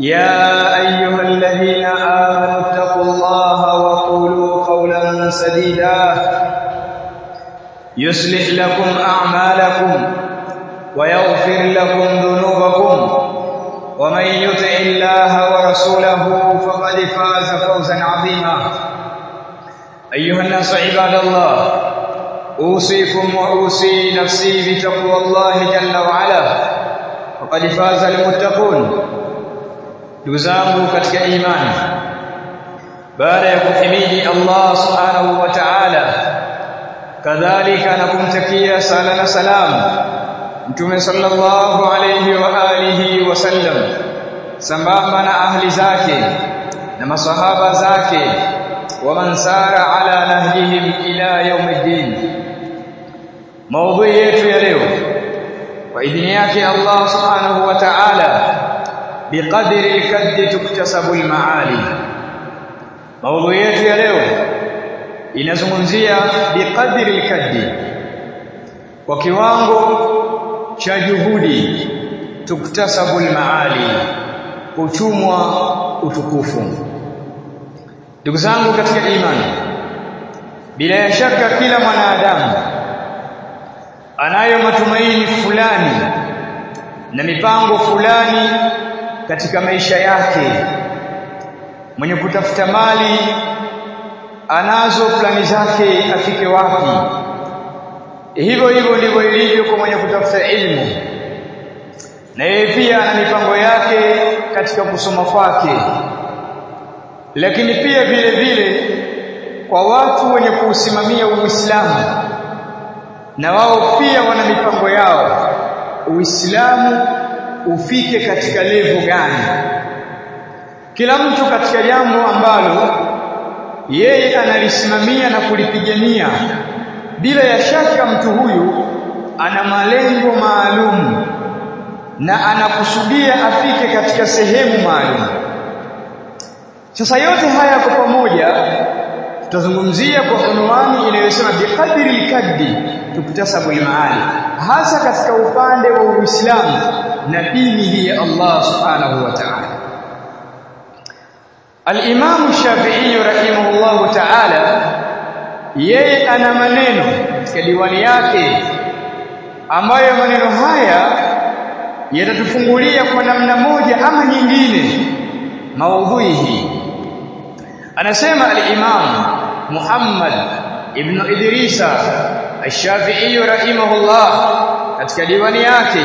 يا أيها الذين آمنوا اتقوا الله وقولوا قولا سديدا. يصلح لكم أعمالكم ويغفر لكم ذنوبكم. ومن يطع الله ورسوله فقد فاز فوزا عظيما. أيها الناس عباد الله أوصيكم وأوصي نفسي بتقوى الله جل وعلا. فقد فاز المتقون. Ndugu zangu katika imani baada ya kuhimidi Allah subhanahu wa ta'ala kadhalika na kumtakia sala na salam mtume sallallahu alayhi wa alihi wasallam sambamba na ahli zake na masahaba zake wa man sara ala nahjihim ila yaumiddin maudhui yetu ya leo kwa idhini yake Allah subhanahu wa ta'ala biqadri al-kaddi tuktasabu al-maali. Maudhui yetu ya leo inazungumzia biqadri al-kaddi kwa kiwango cha juhudi tuktasabu al-maali kuchumwa utukufu. Ndugu zangu katika imani bila shaka kila mwanadamu anayo matumaini fulani na mipango fulani katika maisha yake. Mwenye kutafuta mali anazo plani zake afike wapi? Hivyo hivyo ndivyo ilivyo kwa mwenye kutafuta ilmu. Na yeye pia ana mipango yake katika kusoma kwake. Lakini pia vile vile kwa watu wenye kuusimamia Uislamu na wao pia wana mipango yao. Uislamu ufike katika levo gani. Kila mtu katika jambo ambalo yeye analisimamia na kulipigania bila ya shaka mtu huyu ana malengo maalum na anakusudia afike katika sehemu maalum. Sasa yote haya kwa pamoja tutazungumzia kwa unwani inayosema biqadri al-kaddi tukitasabu al-maali hasa katika upande wa Uislamu na dini hii ya Allah subhanahu wa ta'ala. Al-Imam Shafi'i rahimahullahu ta'ala yeye ana maneno katika diwani yake ambayo maneno haya yatatufungulia kwa namna moja ama nyingine maudhui hii anasema al-Imam Muhammad ibn Idrisa Ash-Shafi'i rahimahullah katika diwani yake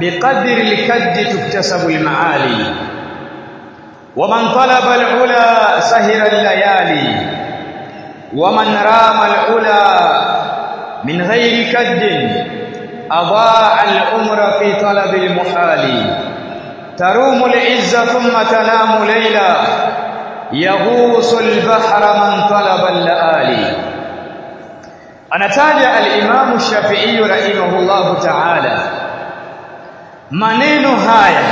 بقدر الكد تكتسب المعالي. ومن طلب العلا سهر الليالي. ومن رام العلا من غير كد أضاع العمر في طلب المحال. تروم العز ثم تنام ليلا. يغوص البحر من طلب اللآلي. anataja al-Imam Shafi'i rahimahullahu ta'ala maneno haya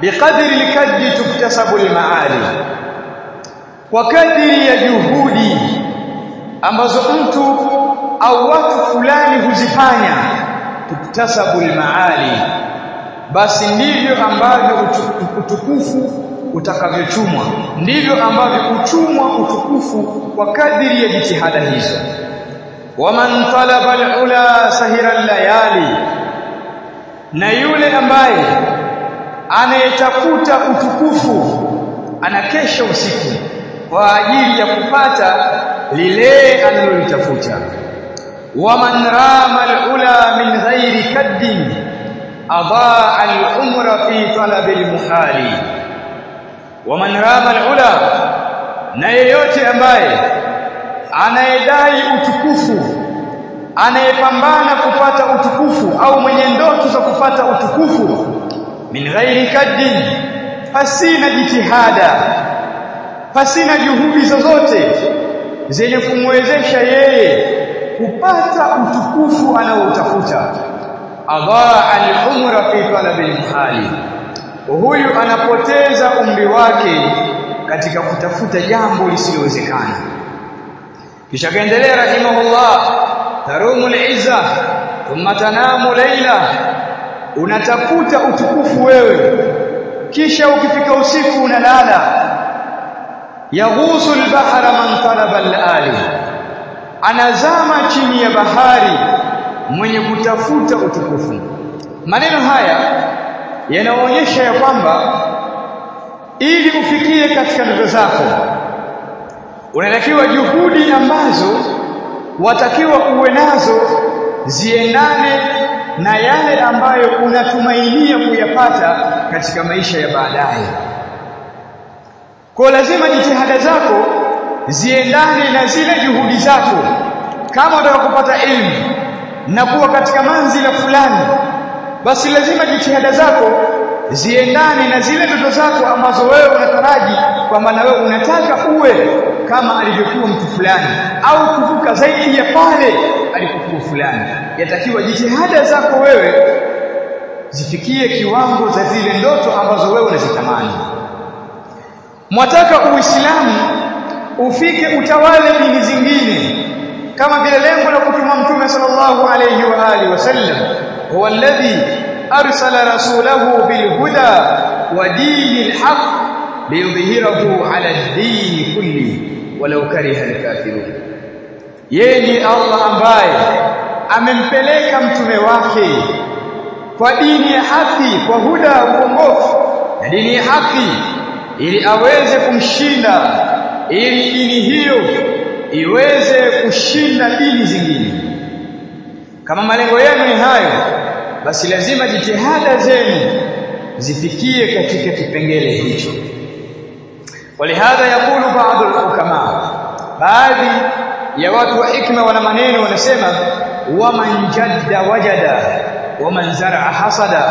biqadri al-kaddi tuktasabu al-maali kwa kadri ya juhudi ambazo mtu au watu fulani huzifanya tuktasabu almaali basi ndivyo ambavyo utukufu utakavyochumwa. Ndivyo ambavyo uchumwa utukufu kwa kadri ya jitihada hizo. Waman talaba alula sahira layali na yule ambaye anayetafuta utukufu anakesha usiku kwa ajili ya kupata lile analolitafuta. Waman rama alula min ghairi kaddin adaa al-umra fi talabi almuhali wa waman rama al-ula na yeyote ambaye anayedai utukufu anayepambana kupata utukufu au mwenye ndoto za kupata utukufu min ghairi kaddi fasina jitihada fasina juhudi zozote zenye kumwezesha yeye kupata utukufu anaoutafuta. Adaa al-umra fi talab al-muhali huyu anapoteza umri wake katika kutafuta jambo lisilowezekana. Kisha kaendelea rahimahullah tarumu al-izza thumma tanamu layla unatafuta utukufu wewe kisha ukifika usiku unalala. Yaghusu al-bahra man talaba al-ali anazama chini ya bahari mwenye kutafuta utukufu. Maneno haya yanaonyesha ya kwamba ili ufikie katika ndoto zako unatakiwa juhudi ambazo watakiwa uwe nazo ziendane na yale ambayo unatumainia kuyapata katika maisha ya baadaye. Kwa lazima jitihada zako ziendane na zile juhudi zako. Kama unataka kupata elimu na kuwa katika manzila fulani basi lazima jitihada zako ziendane na zile ndoto zako ambazo wewe unataraji kwamba na wewe unataka uwe kama alivyokuwa mtu fulani au kuvuka zaidi ya pale alipokuwa fulani. Yatakiwa jitihada zako wewe zifikie kiwango za zile ndoto ambazo wewe unazitamani. Mwataka uislamu ufike utawale dini zingine kama vile lengo la kutuma mtume sallallahu alayhi wa alihi wasallam huwa alladhi arsala rasulahu bilhuda wa dinil haqq liyudhhirahu ala ad-din kulli walau kariha al-kafirun yeye ni Allah ambaye amempeleka mtume wake kwa dini ya haki kwa huda uongofu na dini ya haki ili aweze kumshinda ili dini hiyo iweze kushinda dini zingine. Kama malengo yenu ni hayo basi lazima jitihada zenu zifikie katika kipengele hicho walihadha yakulu baadhi al-hukama baadhi ya watu wa hikma wana maneno wanasema waman jadda wajada waman zaraa hasada.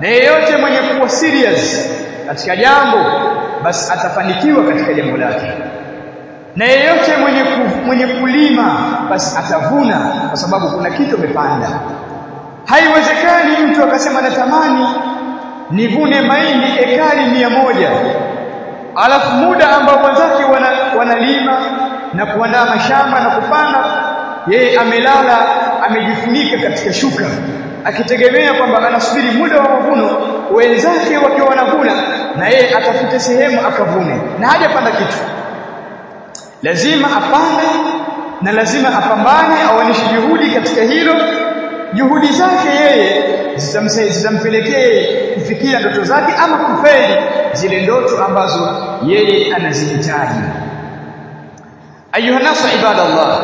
Na yeyote mwenye kuwa serious katika jambo basi atafanikiwa katika jambo lake. Na yeyote mwenye ku, mwenye kulima basi atavuna kwa sababu kuna kitu amepanda. Haiwezekani mtu akasema natamani nivune mahindi ekari mia moja alafu muda ambao wenzake wana, wanalima na kuandaa mashamba na kupanda yeye amelala amejifunika katika shuka akitegemea kwamba anasubiri muda wa mavuno. Wenzake wakiwa wanavuna na yeye atafute sehemu akavune na hajapanda kitu. Lazima apande na lazima apambane aonyeshe juhudi katika hilo juhudi zake yeye zitampelekea kufikia ndoto zake ama kufeli zile ndoto ambazo yeye anazihitaji ayuha nasu ibadallah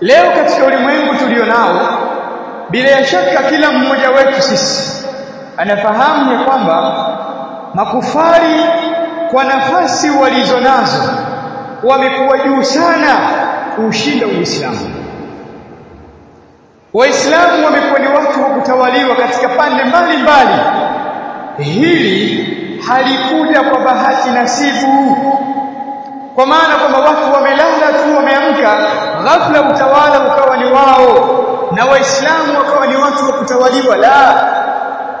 leo katika ulimwengu tulio nao bila ya shaka kila mmoja wetu sisi anafahamu ya kwamba makufari kwa nafasi walizonazo wamekuwa juu sana kuushinda Uislamu. Waislamu wamekuwa ni watu wa kutawaliwa katika pande mbalimbali. Hili halikuja kwa bahati nasibu, kwa maana kwamba watu wamelala tu, wameamka, ghafla utawala ukawa ni wao na Waislamu wakawa ni watu wa kutawaliwa. La,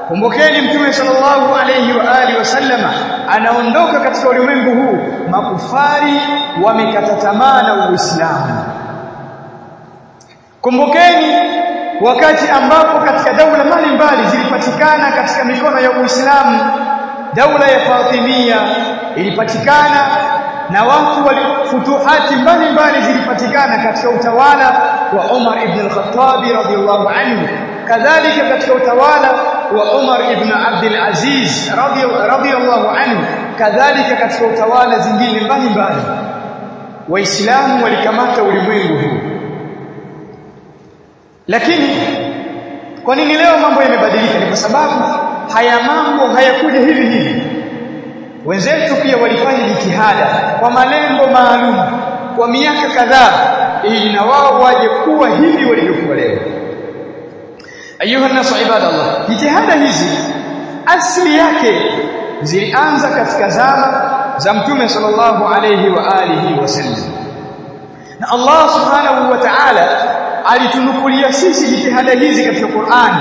kumbukeni mtume sallallahu alayhi wa alihi wasallama anaondoka katika ulimwengu huu makufari wamekata tamaa na uislamu kumbukeni wakati ambapo katika daula mbalimbali zilipatikana katika mikono ya Uislamu daula ya Fatimia ilipatikana na watu walifutuhati mbalimbali zilipatikana katika utawala wa Umar ibn al-Khattab radhiyallahu anhu. Kadhalika katika utawala wa Umar ibn Abdul Aziz radhiyallahu anhu. Kadhalika katika utawala zingine mbalimbali. Waislamu walikamata ulimwengu huu lakini kwa nini leo mambo yamebadilika? Ni kwa sababu haya mambo hayakuja hivi hivi. Wenzetu pia walifanya jitihada kwa malengo maalum kwa miaka kadhaa ili na wao waje kuwa hivi walivyokuwa leo. Ayuha nasu ibadallah jitihada hizi asili yake zilianza katika zama za mtume sallallahu alayhi wa alihi wasallam na Allah subhanahu wa ta'ala alitunukulia sisi jitihada hizi katika Qur'an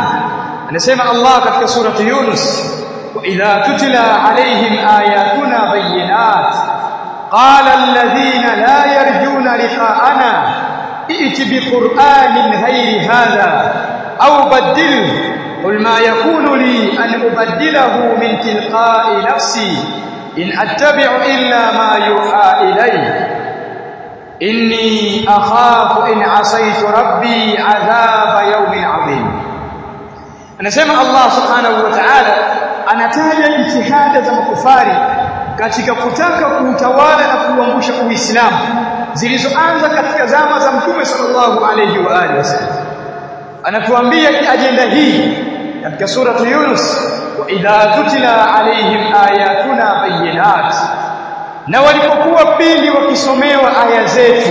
anasema Allah katika surati Yunus wa idha tutla alaihim ayatuna bayyinat qala alladhina la yarjuna liqa'ana i'ti biqur'anin ghayri hadha aw badil قل ما يكون لي أن أبدله من تلقاء نفسي إن أتبع إلا ما يوحى إلي inni akhafu in asaitu rabbi adhaba yawmin adhim anasema Allah subhanahu wa ta'ala anataja jitihada za makufari katika kutaka kuutawala na kuuangusha Uislamu zilizoanza katika zama za Mtume sallallahu alayhi wa alihi wasallam. Anatuambia ajenda hii katika sura Yunus wa idha tutla alayhim ayatuna bayyinat na walipokuwa pili wakisomewa aya zetu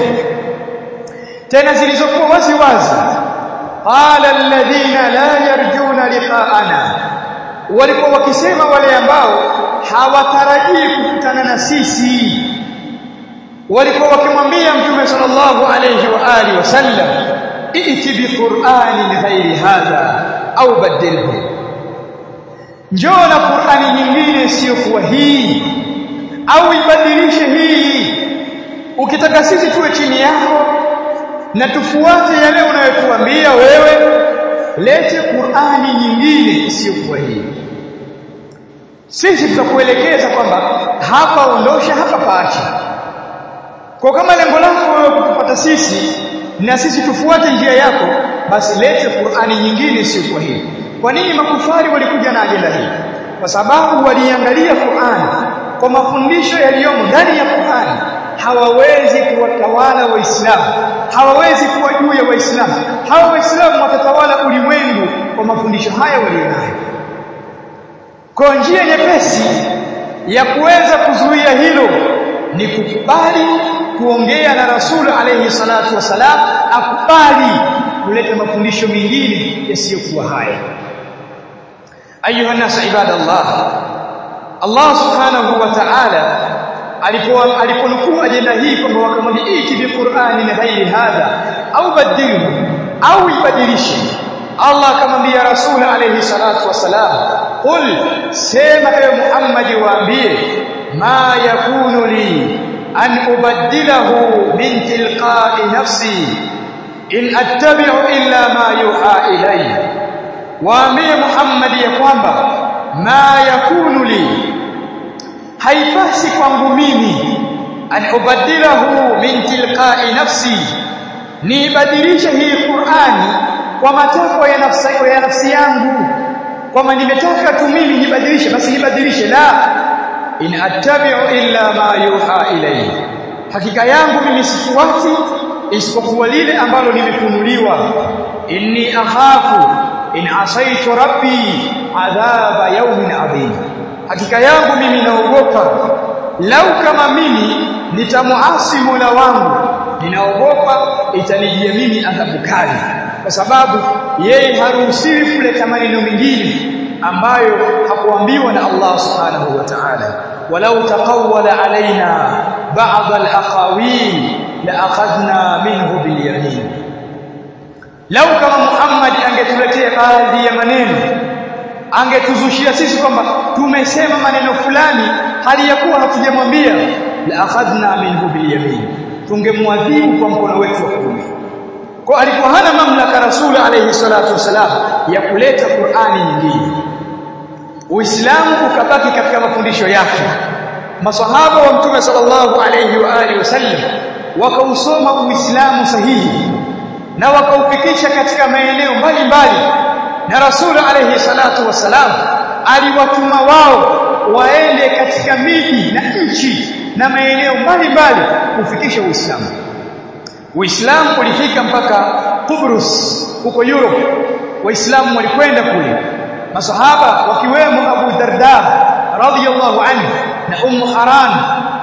tena zilizokuwa wazi wazi qala alladhina la yarjuna liqa'ana walikuwa wakisema wale ambao hawatarajii kukutana na sisi walikuwa wakimwambia mtume sallallahu alayhi wa alihi wasallam iti biqur'anin ghairi hadha au badilhu njoo na qur'ani nyingine isiyokuwa hii au ibadilishe hii. Ukitaka sisi tuwe chini yako na tufuate yale unayotuambia wewe lete Qur'ani nyingine isiyokuwa hii. Sisi tutakuelekeza kwamba hapa ondosha hapa paacha. Kwa kama lengo lako wewe kutupata sisi na sisi tufuate njia yako basi lete Qur'ani nyingine isiyokuwa hii. Kwa nini makufari walikuja na ajenda hii? Kwa sababu waliangalia Qur'ani kwa mafundisho yaliyomo ndani ya Qur'ani hawawezi kuwatawala waislamu hawawezi kuwa juu ya waislamu. Hawa waislamu watatawala ulimwengu kwa mafundisho haya walionayo. Kwa njia nyepesi ya kuweza kuzuia hilo ni kukubali kuongea na Rasul alayhi salatu wasalam akubali kuleta mafundisho mengine yasiyokuwa haya. Ayuha nas ibadallah Allah subhanahu wa ta'ala aliponukuu ajenda hii kwamba wakamwambia iti bi Qur'ani na ghairi hadha au badilhu au ibadilishe Allah akamwambia Rasul alayhi salatu wasalam qul sema ewe Muhammad waambie ma yakunu li an ubaddilahu min tilqa'i nafsi in attabi'u illa ma yuha ilayya. Waambie Muhammad ya kwamba ma yakunu li. Haipasi kwangu mimi an ubaddilahu min tilqa'i nafsi. Niibadilishe hii Qur'ani kwa matakwa ya nafsi ya nafsi yangu. Kwamba nimetaka tu mimi nibadilishe basi nibadilishe. La in attabi'u illa ma yuha ilayhi. Hakika yangu mimi sifuati isipokuwa lile ambalo nimefunuliwa inni akhafu in asaitu rabbi adhaba yawmin adhim. Hakika yangu mimi naogopa. Lau kama mimi nitamuasi Mola wangu ninaogopa itanijia mimi adhabu kali. Kwa sababu yeye haruhusiwi kuleta maneno mengine ambayo hakuambiwa na Allah subhanahu wa ta'ala. Walau taqawwala alaina ba'd al-aqawil la akhadna minhu bil yamin lau kama Muhammad angetuletea baadhi ya maneno angetuzushia sisi kwamba tumesema maneno fulani hali ya kuwa hatujamwambia la akhadna minhu bilyamin tungemwadhibu kwa mkono wetu wa kuume. Kwa alikuwa hana mamlaka rasul alayhi salatu wasalam ya kuleta Qur'ani nyingine. Uislamu ukabaki katika mafundisho yake. Masahaba wa mtume sallallahu alayhi wa alihi wasallam wakausoma Uislamu sahihi na wakaufikisha katika maeneo mbalimbali. Na rasul alayhi salatu wasalam aliwatuma wao waende katika miji na nchi na maeneo mbalimbali kufikisha Uislamu. Uislamu ulifika mpaka Kubrus huko Europe. Waislamu walikwenda kule. Masahaba wakiwemo Abu Darda radhiyallahu anhu na Ummu Haran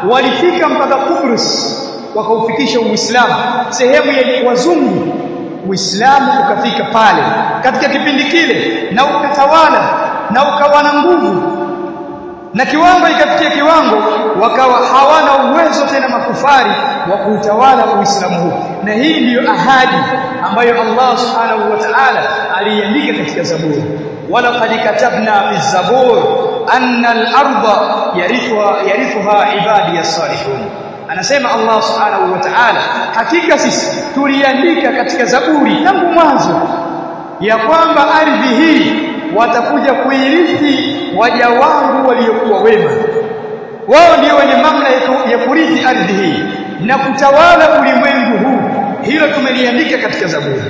walifika mpaka Kubrus wakaufikisha Uislamu. Sehemu ya wazungu Uislamu ukafika pale. Katika kipindi kile na ukatawala na ukawa na nguvu. Na kiwango ikafikia kiwango wakawa hawana uwezo tena makufari wa kuutawala Uislamu huu. Na hii ndiyo ahadi ambayo Allah Subhanahu wa Ta'ala aliiandika katika Zaburi wala qad katabna fi zabur anna al-ardha yarithuha yarithuha ibadi as-salihun anasema Allah Subhanahu wa Ta'ala hakika sisi tuliandika katika Zaburi tangu mwanzo ya kwamba ardhi hii watakuja kuirithi waja wangu waliokuwa wema. Wao ndio wenye mamlaka ya kurithi ardhi hii na kutawala ulimwengu huu. Hilo tumeliandika katika zaburi.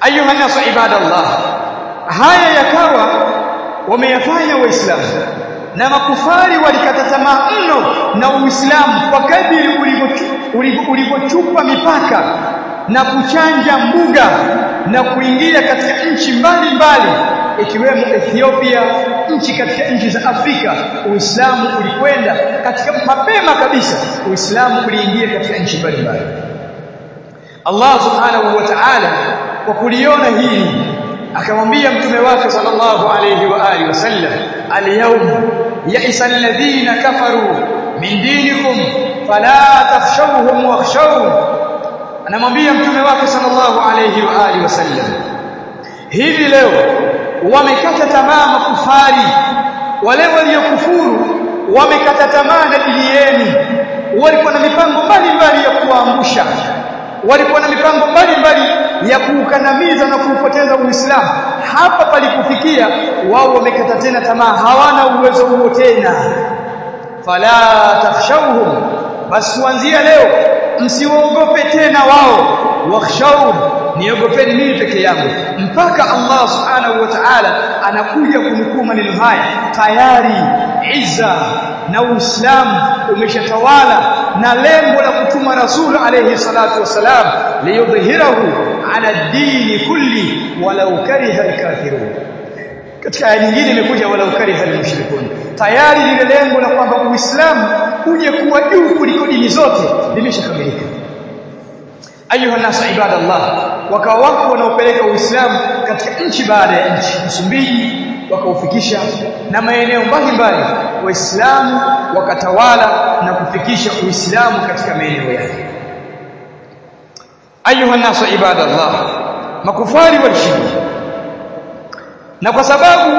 Ayuha nasu ibadallah haya yakawa wameyafanya waislamu na makufari walikata tamaa mno na uislamu kwa kadiri ulivyochupa mipaka na kuchanja mbuga na kuingia katika nchi mbalimbali ikiwemo Ethiopia nchi katika nchi za Afrika. Uislamu ulikwenda katika mapema kabisa. Uislamu uliingia katika nchi mbalimbali. Allah subhanahu wa ta'ala kwa kuliona hili akamwambia mtume wake sallallahu alayhi wa alihi wasallam al-yawm ya'isa alladhina kafaru min dinikum fala takhshawhum wakhshawun anamwambia mtume wake sallallahu alayhi wa alihi wasallam hivi leo wamekata tamaa makufari. Wale waliokufuru wamekata tamaa na dini yenu. Walikuwa na mipango mbalimbali ya kuwaangusha walikuwa na mipango mbalimbali ya kuukandamiza na kuupoteza Uislamu. Hapa palikufikia wao wamekata tena tamaa hawana uwezo huo tena. Fala takhshawhum basi kuanzia leo msiwaogope tena wao. Wakhshawhum, niogopeni mimi peke yangu. Mpaka Allah subhanahu wa ta'ala anakuja kunukuu maneno haya. Tayari izza na uislamu umeshatawala na lengo la kutuma rasul alayhi salatu wasalam liyudhhirahu ala dini kulli walau kariha alkafirun. Katika aya nyingine imekuja walau kariha almushrikun. Tayari lile lengo la kwamba uislamu uje kuwa juu kuliko dini zote limeshakamilika. Ayuha nas ibadallah wakawa wako wanaopeleka uislamu katika nchi baada ya nchi Msumbiji wakaufikisha na maeneo mbalimbali waislamu wakatawala na kufikisha uislamu katika maeneo yake. Ayuha nasu ibadallah makufari walishinda na kwa sababu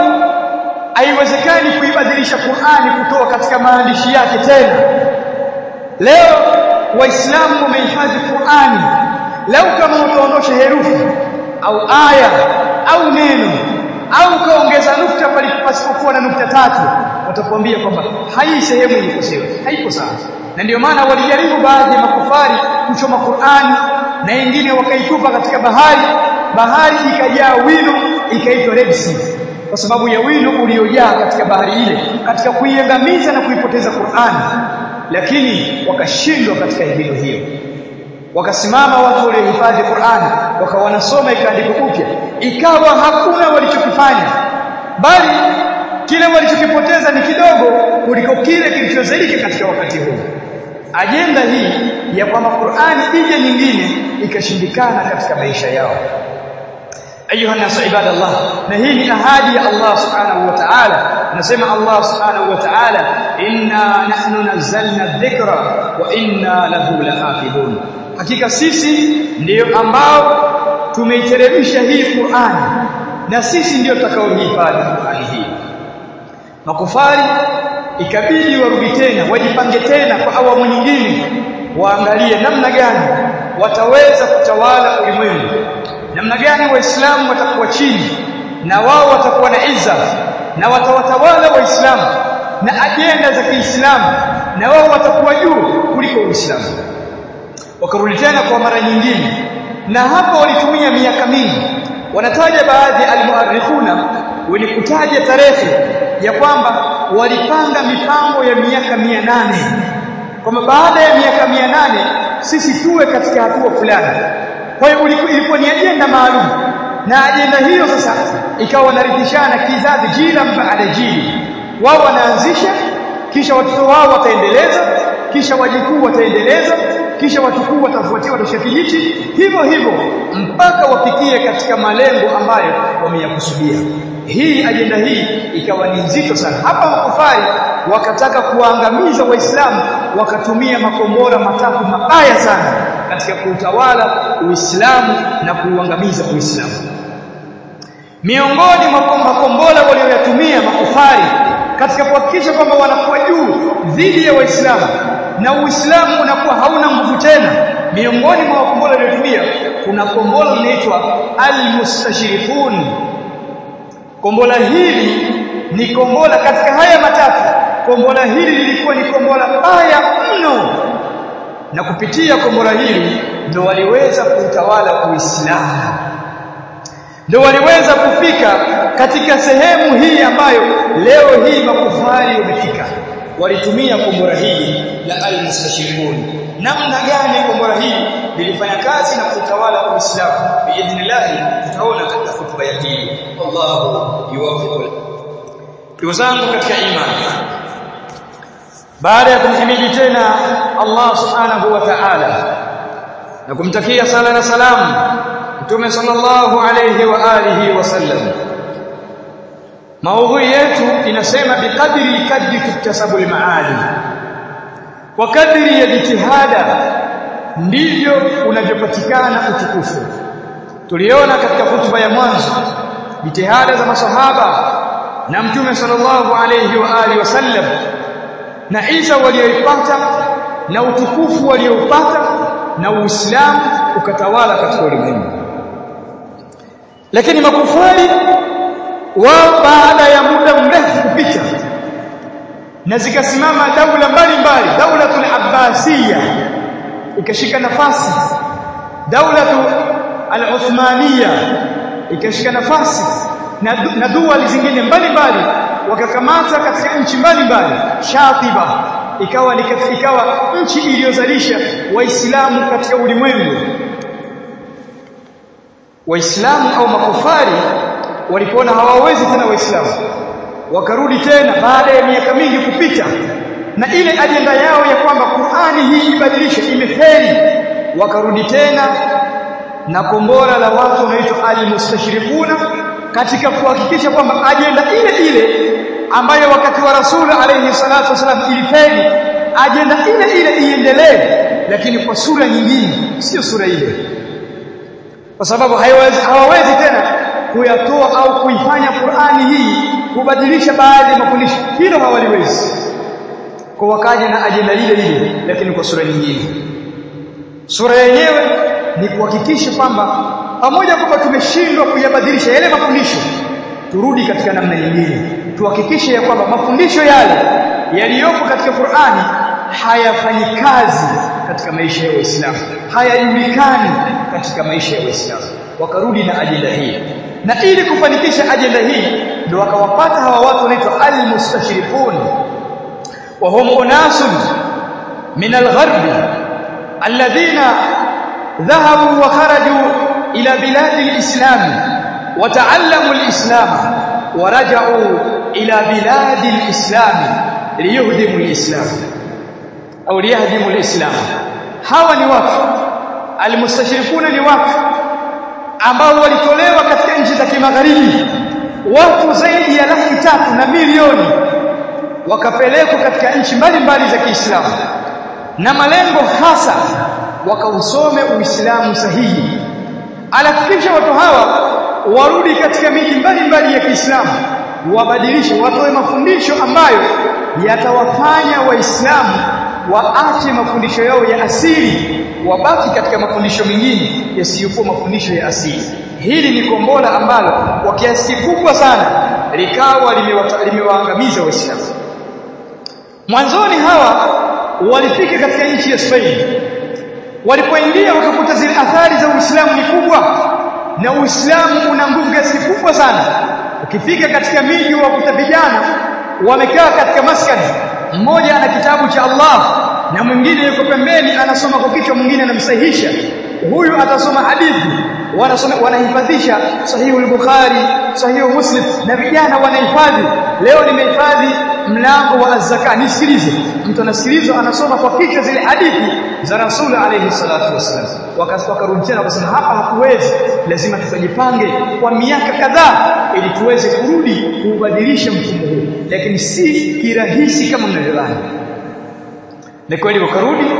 haiwezekani kuibadilisha Qur'ani kutoka katika maandishi yake tena leo waislamu wamehifadhi Qur'ani lau kama utaondosha herufi au aya au neno au kaongeza nukta pasipokuwa na nukta tatu watakwambia kwamba hai sehemu ilikosewa haiko sawa na ndio maana walijaribu baadhi ya makufari kuchoma Qur'ani na wengine wakaitupa katika bahari. Bahari ikajaa wino ikaitwa Red Sea kwa sababu ya wino uliojaa katika bahari ile katika kuiangamiza na kuipoteza Qur'ani lakini wakashindwa katika hilo hiyo wakasimama watu waliohifadhi Qur'ani wakawa wanasoma ikaandikwa upya. Ikawa hakuna walichokifanya. Bali kile walichokipoteza ni kidogo kuliko kile kilichozidi katika wakati huu ajenda hii ya kwamba Qur'ani ije nyingine ikashindikana katika maisha yao. Ayuha nasu ibadallah na hii ni ahadi ya Allah subhanahu wa ta'ala. Nasema Allah subhanahu wa ta'ala inna nahnu nazzalna dhikra wa inna lahu lahafidhun hakika sisi ndiyo ambao tumeiteremsha hii Qur'ani na sisi ndio tutakaohifadhi Qur'ani hii. Makufari ikabidi warudi tena wajipange tena kwa awamu nyingine waangalie namna gani wataweza kutawala ulimwengu. Namna gani waislamu watakuwa chini na wao watakuwa na iza na watawatawala waislamu na ajenda za Kiislamu na wao watakuwa juu kuliko Uislamu wakarudi tena kwa mara nyingine. Na hapo walitumia miaka mingi. Wanataja baadhi almuarrikhuna wenye kutaja tarehe ya kwamba walipanga mipango ya miaka mia nane. Baada ya miaka mia nane sisi tuwe katika hatua fulani. Kwa hiyo ilikuwa ni ajenda maalum. Na ajenda hiyo sasa ikawa narithishana kizazi jila baada jili wao wanaanzisha kisha watoto wao wataendeleza kisha wajukuu wataendeleza kisha watukuu watafuatia watashafilichi hivyo hivyo mpaka wafikie katika malengo ambayo wameyakusudia. Hii ajenda hii ikawa ni nzito sana. Hapa makufari wakataka kuangamiza waislamu wakatumia makombora matatu mabaya sana katika kuutawala uislamu na kuuangamiza uislamu. Miongoni mwa makombora walioyatumia makufari katika kuhakikisha kwamba wanakuwa juu dhidi ya waislamu na uislamu unakuwa hauna nguvu tena. Miongoni mwa makombora waliotumia kuna kombora linaitwa al-mustashrifun kombora hili ni kombora katika haya matatu. Kombora hili lilikuwa ni kombora baya mno. Na kupitia kombora hili ndio waliweza kuutawala uislamu. Ndio waliweza kufika katika sehemu hii ambayo leo hii makufari wamefika walitumia kombora hili la al-mustashirikun namna gani kombora hili lilifanya kazi na kutawala uislamu? Biidhnillah tutaona katika hotuba ya hii Allahu yuwaffiq ndugu zangu katika imani baada ya kumhimidi tena Allah subhanahu wa ta'ala na kumtakia sala na salamu Mtume sallallahu alayhi wa alihi wasallam maudhui yetu inasema biqadri kadri tuktasabu almaali kwa kadri ya jitihada ndivyo unavyopatikana utukufu. Tuliona katika hutuba ya mwanzo jitihada za masahaba na mtume sallallahu alayhi wa alihi wasallam na Isa walioipata na utukufu walioupata na Uislamu ukatawala katika ulimwengu. Lakini makufari wao baada ya muda mrefu kupita. Na zikasimama daula mbalimbali daulatul abbasiyya ikashika nafasi. Daulatu al-uthmaniyya ikashika nafasi. Na, dua zingine mbalimbali wakakamata katika nchi mbalimbali. Shatiba ikawa ikawa nchi iliyozalisha waislamu katika ulimwengu. Waislamu au makufari walipoona hawawezi tena waislamu. Wakarudi tena baada ya miaka mingi kupita. Na ile ajenda yao ya kwamba Qur'ani hii ibadilishe imefeli. Wakarudi tena na kombora la watu wanaitwa al-mustashrifuna katika kuhakikisha kwamba ajenda ile ile ambayo wakati wa Rasul alayhi salatu wasallam ilifeli ajenda ile ile iendelee lakini kwa sura nyingine sio sura ile. Kwa sababu hawawezi tena kuyatoa au kuifanya Qur'ani hii kubadilisha baadhi ya mafundisho hilo hawaliwezi. Kwa wakaja na ajenda ile ile lakini kwa sura nyingine. Sura yenyewe ni kuhakikisha kwamba pamoja kwamba tumeshindwa kuyabadilisha yale mafundisho turudi katika namna nyingine. Tuhakikishe ya kwamba mafundisho yale yaliyopo katika Qur'ani hayafanyi kazi katika maisha ya Waislamu. Hayajulikani katika maisha ya Waislamu. Wakarudi na ajenda hii na ili kufanikisha ajenda hii ndio wakawapata hawa watu wanaitwa al-mustashirikun wa hum unasun min al-gharb alladhina dhahabu wa kharaju ila bilad al-islam wa ta'allamu al-islam wa raja'u ila bilad al-islam liyuhdimu al-islam au liyahdimu al-islam. Hawa ni watu al-mustashirikuna ni watu ambao walitolewa katika nchi za kimagharibi. Watu zaidi ya laki tatu na milioni wakapelekwa katika nchi mbalimbali za Kiislamu. Na malengo hasa wakausome Uislamu sahihi. Alafikisha watu hawa warudi katika miji mbalimbali ya Kiislamu wabadilishe watoe mafundisho ambayo yatawafanya waislamu waache mafundisho yao ya asili wabaki katika mafundisho mengine yasiyokuwa mafundisho ya asili. Hili ni kombola ambalo kwa kiasi kikubwa sana likawa limewaangamiza waislamu. Mwanzoni hawa walifika katika nchi ya Spain walipoingia wakakuta zile athari za Uislamu ni kubwa na Uislamu una nguvu kiasi kubwa sana. Ukifika katika miji wakuta vijana wamekaa katika maskani. Mmoja ana kitabu cha Allah na mwingine yuko pembeni anasoma kwa kichwa mwingine anamsahihisha. Huyu atasoma hadithi. Wanasoma wanahifadhisha sahihu al-Bukhari sahihu Muslim na vijana wanahifadhi. Leo nimehifadhi mlango wa az-zaka nisikilize. Mtu anasikiliza anasoma kwa kichwa zile hadithi za Rasul alayhi salatu wasallam wakarudi tena wakasema hapa hatuwezi lazima tukajipange kwa miaka kadhaa ili tuweze kurudi kuubadilisha mfumo huu. Lakini si kirahisi kama mnavyodhani ni kweli wakarudi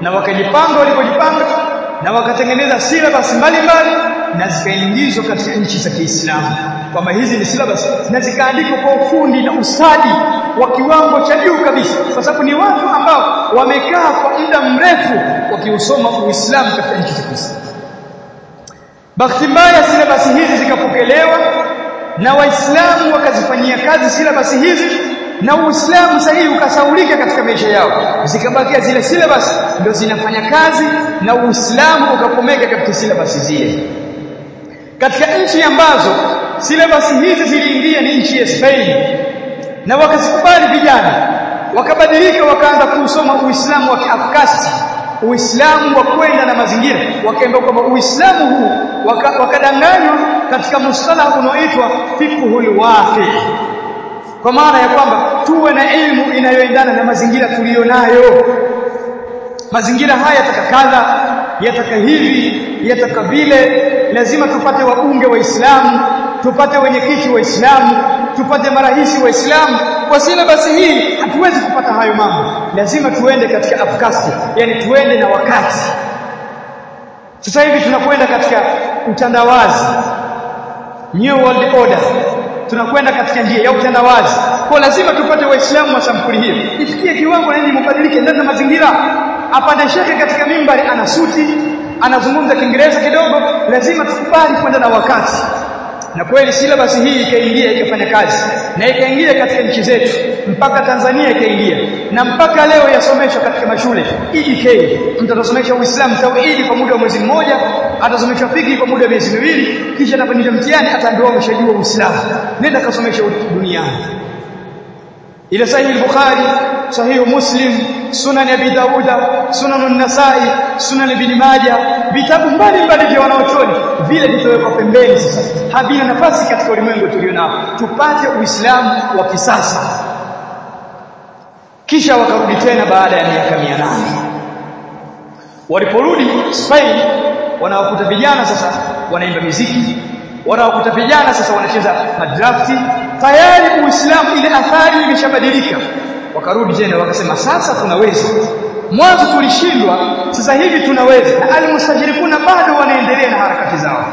na wakajipanga walipojipanga na wakatengeneza syllabus mbalimbali na zikaingizwa katika nchi za Kiislamu. Kwamba hizi ni syllabus na zikaandikwa kwa ufundi na ustadi wa kiwango cha juu kabisa. Kwa sababu ni watu ambao wamekaa kwa muda mrefu wakiusoma Uislamu katika nchi za Kiislamu. Bahati mbaya syllabus hizi zikapokelewa na waislamu wakazifanyia kazi syllabus hizi na Uislamu sahihi ukasaulika katika maisha yao. Zikabakia zile syllabus ndio zinafanya kazi na Uislamu ukakomeka katika syllabus zile. Katika nchi ambazo syllabus hizi ziliingia ni nchi ya Spain. Na wakasikubali vijana. Wakabadilika wakaanza kusoma Uislamu wa Kiafkasi Uislamu wa kwenda na mazingira. Wakaenda kwamba Uislamu huu wakadanganywa waka katika mustalah unaoitwa fiqhul waqi kwa maana ya kwamba tuwe na elimu inayoendana na mazingira tuliyonayo. Mazingira haya yatakakadha yataka hivi yataka vile. Lazima tupate wabunge waislamu tupate wenyekiti waislamu tupate marahisi waislamu kwa sila basi hii hatuwezi kupata hayo mambo. Lazima tuende katika afkasi yani tuende na wakati. Sasa hivi tunakwenda katika utandawazi. New world order tunakwenda katika njia ya utandawazi. Kwa lazima tupate waislamu wa sampuli hiyo ifikie kiwango nini mbadilike ndani ya mazingira. Apande shekhe katika mimbari ana suti anazungumza kiingereza kidogo lazima tukubali kwenda na wakati. Na kweli silabasi hii ikaingia ikafanya kazi. Na ikaingia katika nchi zetu mpaka Tanzania ikaingia na mpaka leo yasomeshwa katika mashule. EDK mtu Uislamu tauhidi kwa muda wa mwezi mmoja atasomeshwa fiki kwa muda wa miezi miwili kisha atapandishwa mtihani ataambiwa umeshajua Uislamu. Nenda kasomesha duniani. Ile sahihi al-Bukhari sahihi Muslim sunan Abi Dauda sunan an-Nasa'i sunan Ibn Majah. Vitabu mbalimbali vya wanaochoni vile vitowekwa pembeni sasa. Havina nafasi katika ulimwengu tulionao. Tupate uislamu wa kisasa kisha wakarudi tena baada ya miaka 800 waliporudi Spain wanawakuta vijana sasa wanaimba miziki wanawakuta vijana sasa wanacheza madrafti tayari uislamu ile athari imeshabadilika. Wakarudi tena wakasema sasa tunaweza mwanzo tulishindwa sasa hivi tunaweza na almustajirikuna bado wanaendelea na harakati zao.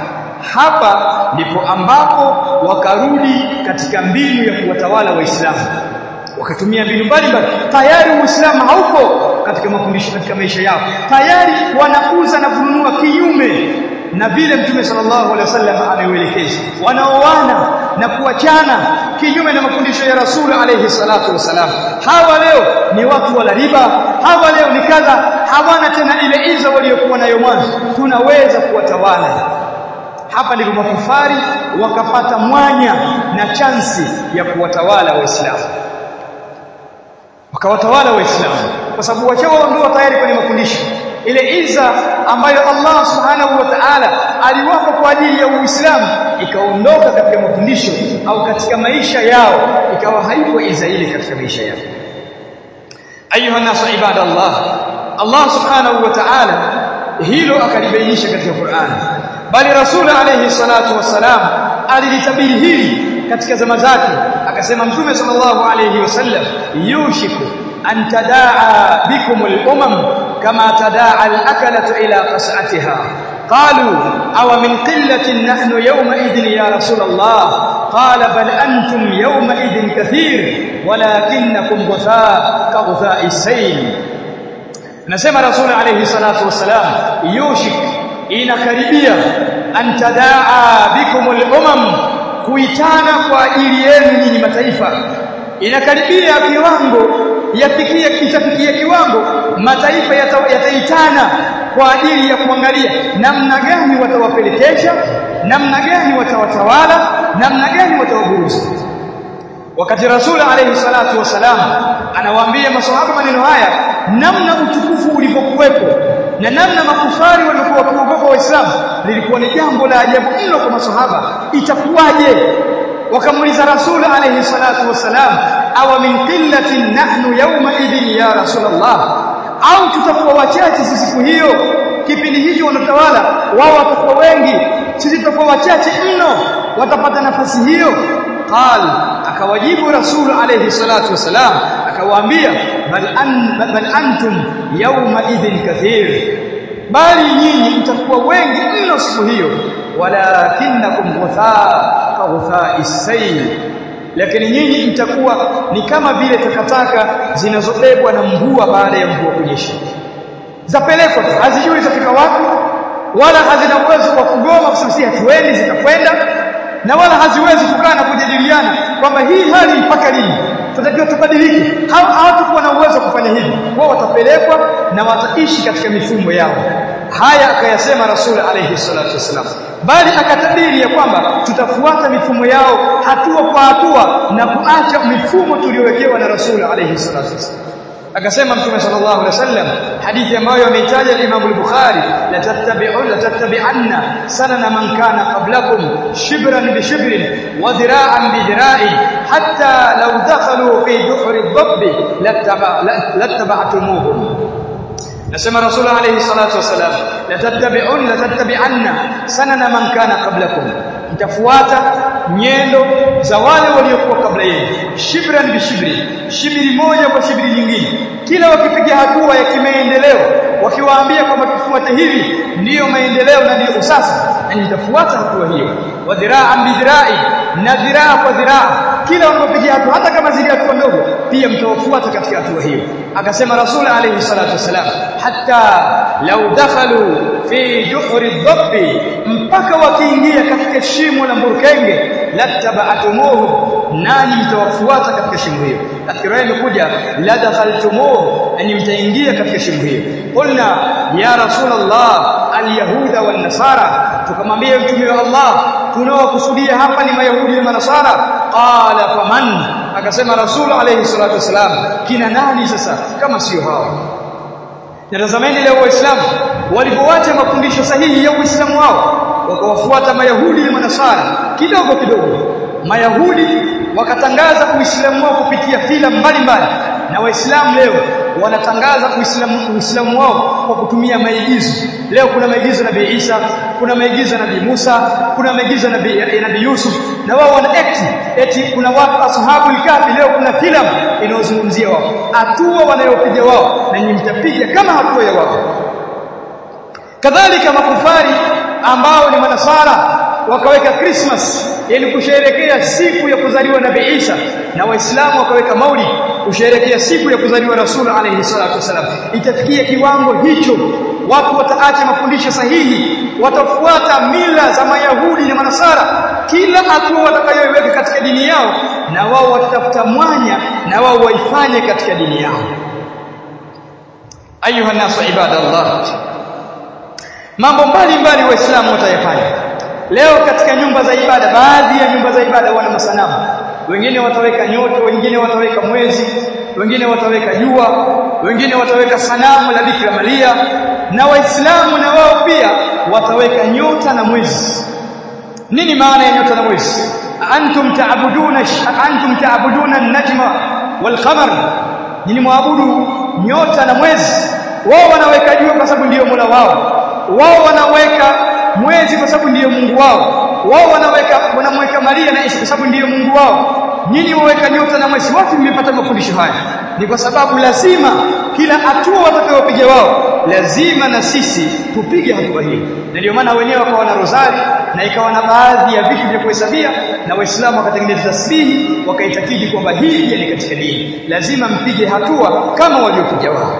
Hapa ndipo ambapo wakarudi katika mbinu ya kuwatawala waislamu wakatumia mbinu mbalimbali. Tayari uislamu hauko katika mafundisho katika maisha yao. Tayari wanauza na kununua kinyume na vile mtume sallallahu alaihi wasallam ameuelekeza wanaoana na kuachana kinyume na mafundisho ya rasul alaihi salatu wasalam hawa leo ni watu wala riba hawa leo ni kadha hawana tena ile iza waliokuwa nayo mwanzo. Tunaweza kuwatawala. Hapa ndipo makufari wakapata mwanya na chansi ya kuwatawala waislamu wakawatawala waislamu. Kwa sababu wachao ndio tayari kwenye mafundisho. Ile iza ambayo Allah subhanahu wa ta'ala aliwapa kwa ajili ya Uislamu ikaondoka katika mafundisho au katika maisha yao ikawa haipo iza ile katika maisha yao. Ayuha nasu ibadallah Allah subhanahu wa ta'ala hilo akalibainisha katika Qur'an. Bali rasul alayhi salatu wassalam alilitabiri hili katika zama zake akasema mtume sallallahu alayhi wasallam yushiku an tadaa bikum al-umam kama tadaa al-akalatu ila qas'atiha قالوا أو من قلة نحن يومئذ يا رسول الله قال بل أنتم يومئذ كثير ولكنكم غثاء كغثاء السيل نسمع رسول عليه الصلاة والسلام يوشك inakaribia antadaa bikumul umam kuitana kwa ajili yenu nyinyi mataifa. Inakaribia kiwango yafikie kitafikia kiwango mataifa yataitana yata kwa ajili ya kuangalia namna gani watawapelekesha namna gani watawatawala namna gani watawaburuzi wakati rasul alayhi salatu wasalam anawaambia maswahaba maneno haya namna utukufu ulivyokuwepo na namna makufari walikuwa wakiogopa waislamu lilikuwa ni jambo la ajabu mno kwa masahaba. Itakuwaje? Wakamuuliza rasul alayhi salatu wasalam aw min qillatin nahnu yawma idhin ya rasulullah au tutakuwa wachache siku hiyo? Kipindi hicho wanatawala wao watakuwa wengi sisi tutakuwa wachache mno. Watapata nafasi hiyo qal akawajibu rasul alayhi salatu wasalam akawaambia bal an bal antum yawma idhin kathir. Bali nyinyi mtakuwa wengi mno siku hiyo. Walakinnakum ghuthaa ka ghuthaa is-sayl. Lakini nyinyi mtakuwa ni kama vile takataka zinazobebwa na mvua baada ya mvua kunyesha. Zapelekwa hazijui zitafika wapi wala hazina uwezo wa kugoma kusema si hatuendi zitakwenda na wala haziwezi kukaa na kujadiliana kwamba hii hali mpaka lini? Tunatakiwa tubadilike. Hawatakuwa na uwezo kufanya hivi wao watapelekwa na wataishi katika mifumo yao. Haya akayasema rasul alayhi salatu wasalam bali akatabiri ya kwamba tutafuata mifumo yao hatua kwa hatua na kuacha mifumo tuliyowekewa na rasul alayhi salatu wasalam akasema mtume sallallahu alaihi wasallam hadithi ambayo ameitaja Imam al-Bukhari la tattabi'un la tattabi'anna sanana man kana qablakum shibran bi shibrin wa dhira'an bi dhira'in hatta law dakhalu fi duhri ad-dabb lattaba'tumuhum nasema rasul alayhi salatu wasalam la tattabi'un la tattabi'anna sanana man kana qablakum mtafuata nyendo za wale waliokuwa kabla yenu. Shibran bishibri shibiri moja kwa shibiri nyingine. Kila wakipiga hatua ya kimaendeleo wakiwaambia kwamba tufuate hivi ndiyo maendeleo na ndiyo usasa na nitafuata hatua hiyo. Wa dhira'an bi dhira'i na dhiraa kwa dhiraa. Kila wanapopiga hatua hata kama zile hatua ndogo pia mtawafuata katika hatua hiyo. Akasema rasul alayhi salatu wasalam hatta law dakhalu fi juhri dhabbi mpaka wakiingia katika shimo la mburkenge lattaba'tumuhu nani mtawafuata katika shimo hiyo? Katika imekuja la dakhaltumuhu mtaingia katika shimo hiyo. Qulna ya rasulullah alyahuda wan nasara tukamwambia mtume wa Allah tunaokusudia hapa ni mayahudi na manasara. Qala faman? Akasema rasul alayhi salatu wasalam kina nani sasa kama sio hao natazameni leo waislamu walipoacha mafundisho sahihi ya uislamu wao wakawafuata mayahudi na manasara kidogo kidogo. Mayahudi wakatangaza uislamu wao kupitia filamu mbalimbali na waislamu leo wanatangaza uislamu uislamu wao kwa kutumia maigizo. Leo kuna maigizo na Nabii Isa kuna maigizo na Nabii Musa kuna maigizo na Nabii Nabii Yusuf na wao wana act eti kuna watu ashabu kafi leo kuna filamu inayozungumzia wao. Hatua wanayopiga wao na nyinyi mtapiga kama hatua ya wao. Kadhalika makufari ambao ni manasara wakaweka Christmas ili kusherehekea siku ya kuzaliwa Nabii Isa. Na waislamu wakaweka Maulid kusherehekea siku ya kuzaliwa Rasul alayhi salatu wasalam itafikia kiwango hicho watu wataacha mafundisho sahihi watafuata mila za mayahudi na manasara. Kila hatua watakayoiweka katika dini yao na wao watatafuta mwanya na wao waifanye katika dini yao. Ayuha nasu ibadallah mambo mbalimbali waislamu watayafanya. Leo katika nyumba za ibada baadhi ya nyumba za ibada wana masanamu. Wengine wataweka nyota wengine wataweka mwezi wengine wataweka jua wengine wataweka sanamu la Bikira Maria na waislamu na wao pia wataweka nyota na mwezi. Nini maana ya nyota na mwezi? Antum taabuduna antum taabuduna an-najma wal qamar nyinyi muabudu nyota na mwezi. Wao wanaweka jua kwa sababu ndio Mola wao wao wanaweka mwezi kwa sababu ndiyo Mungu wao. Wao wanaweka wanamweka Maria na Yesu kwa sababu ndiyo Mungu wao. Nyinyi waweka nyota na mwezi wapi mmepata mafundisho haya. Ni kwa sababu lazima kila hatua watakayopiga wao lazima na sisi tupige hatua hii. Na ndio maana wenyewe wakawa na rozari na ikawa na baadhi ya vitu vya kuhesabia na waislamu wakatengeneza tasbihi wakaitakidi kwamba hii ni katika dini. Lazima mpige hatua kama waliopiga wao.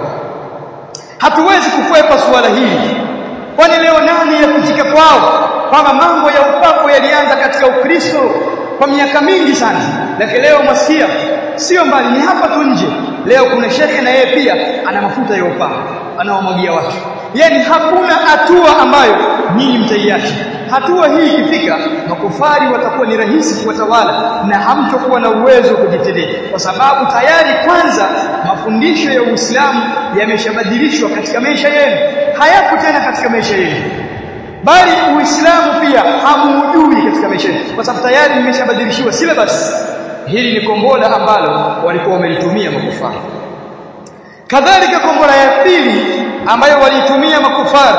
Hatuwezi kukwepa suala hili kwani leo nani ya yakutika kwao? Kwamba mambo ya upako yalianza katika ukristo kwa miaka mingi sana. Lakini leo mwasia sio mbali ni hapa tu nje. Leo kuna shekhe na yeye pia ana mafuta ya upako anaomwagia watu. Yani hakuna hatua ambayo nyinyi mtaiacha hatua hii ikifika makufari watakuwa ni rahisi kuwatawala na hamtokuwa na uwezo wa kujitetea kwa sababu tayari kwanza mafundisho ya Uislamu yameshabadilishwa katika maisha yenu. Hayapo tena katika maisha yenu. Bali Uislamu pia hamuujui katika maisha yenu. Kwa sababu tayari mimeshabadhilishiwa sile basi hili ni kombola ambalo walikuwa wamelitumia makufari. Kadhalika kombola ya pili ambayo walitumia makufari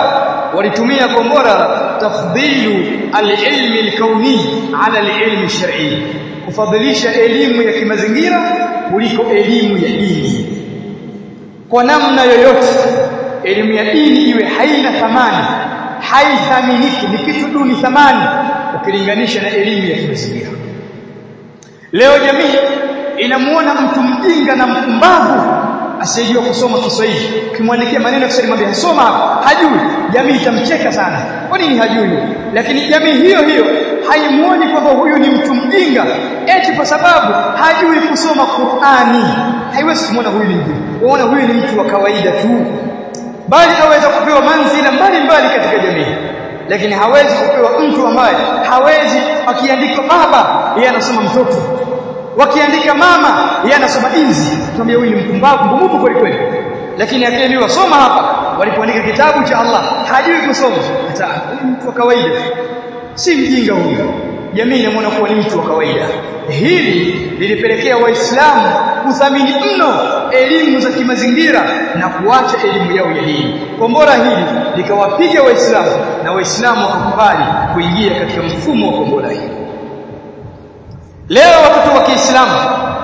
walitumia kombora tafdhilu alilmi alkauni ala alilmi shar'i kufadhilisha elimu ya kimazingira kuliko elimu ya dini. Kwa namna yoyote elimu ya dini iwe haina thamani haithaminiki ni kitu duni thamani ukilinganisha na elimu ya kimazingira. Leo jamii inamuona mtu mjinga na mpumbavu asiyejua kusoma Kiswahili ukimwandikia maneno ya Kiswahili mwambie soma hapa hajui. Jamii itamcheka sana. Kwa nini hajui? Lakini jamii hiyo hiyo haimuoni kwamba huyu ni mtu mjinga eti kwa sababu hajui kusoma Qur'ani. Haiwezi kumwona huyu ni mjinga. Huyu ni mtu wa kawaida tu. Bali aweza kupewa manzila mbalimbali katika jamii. Lakini hawezi kupewa mtu ambaye hawezi akiandika baba yeye anasoma mtoto wakiandika mama yeye anasoma inzi. Tuambie huyu ni mpumbavu mbumupu kweli kweli. Lakini akiambiwa soma hapa walipoandika kitabu cha Allah hajui kusoma. Hata mtu wa kawaida. Si mjinga huyo jamii inamwona kuwa ni mtu wa kawaida. Hili lilipelekea waislamu kuthamini mno elimu za kimazingira na kuacha elimu yao ya dini. Kombora hili likawapiga waislamu na waislamu wakakubali kuingia katika mfumo wa kombora hili leo watoto wa Kiislamu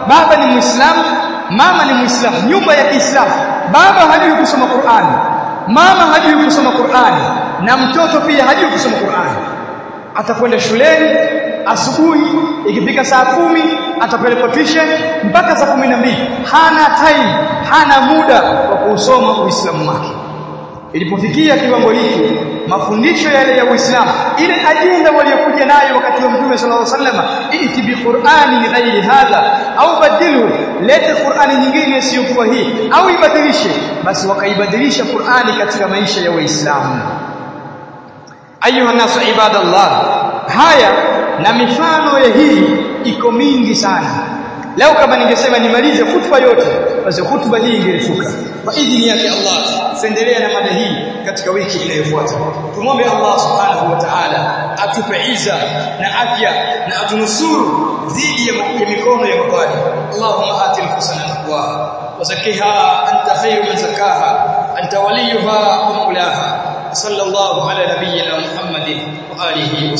baba ni Muislamu mama ni Muislamu nyumba ya Kiislamu. Baba hajui kusoma Qur'ani mama hajui kusoma Qur'ani na mtoto pia hajui kusoma Qur'ani atakwenda shuleni asubuhi ikifika saa kumi atapelekwa tuition mpaka saa kumi na mbili. Hana time hana muda wa kusoma Uislamu wake ilipofikia kiwango hiki mafundisho yale ya Uislamu ile ajenda waliokuja nayo wakati wa Mtume sallallahu alaihi wasallam iti bi Qur'ani ghairi hadha au badilu lete Qur'ani nyingine isiyokuwa hii au ibadilishe basi wakaibadilisha Qur'ani katika maisha ya Waislamu. Ayuha nasu ibadallah haya na mifano ya hii iko mingi sana leo kama ningesema nimalize khutba yote basi khutba hii ingerefuka. Kwa idhini yake Allah tuendelea na mada hii katika wiki inayofuata. Tumombe Allah subhanahu wa ta'ala atupe iza na afya na atunusuru dhidi ya mikono ya mabaya Allahumma ati nufusana taqwaha wa zakkiha anta khayru man zakkaha anta waliyuha wa mawlaha sallallahu ala nabiyyina Muhammadin wa alihi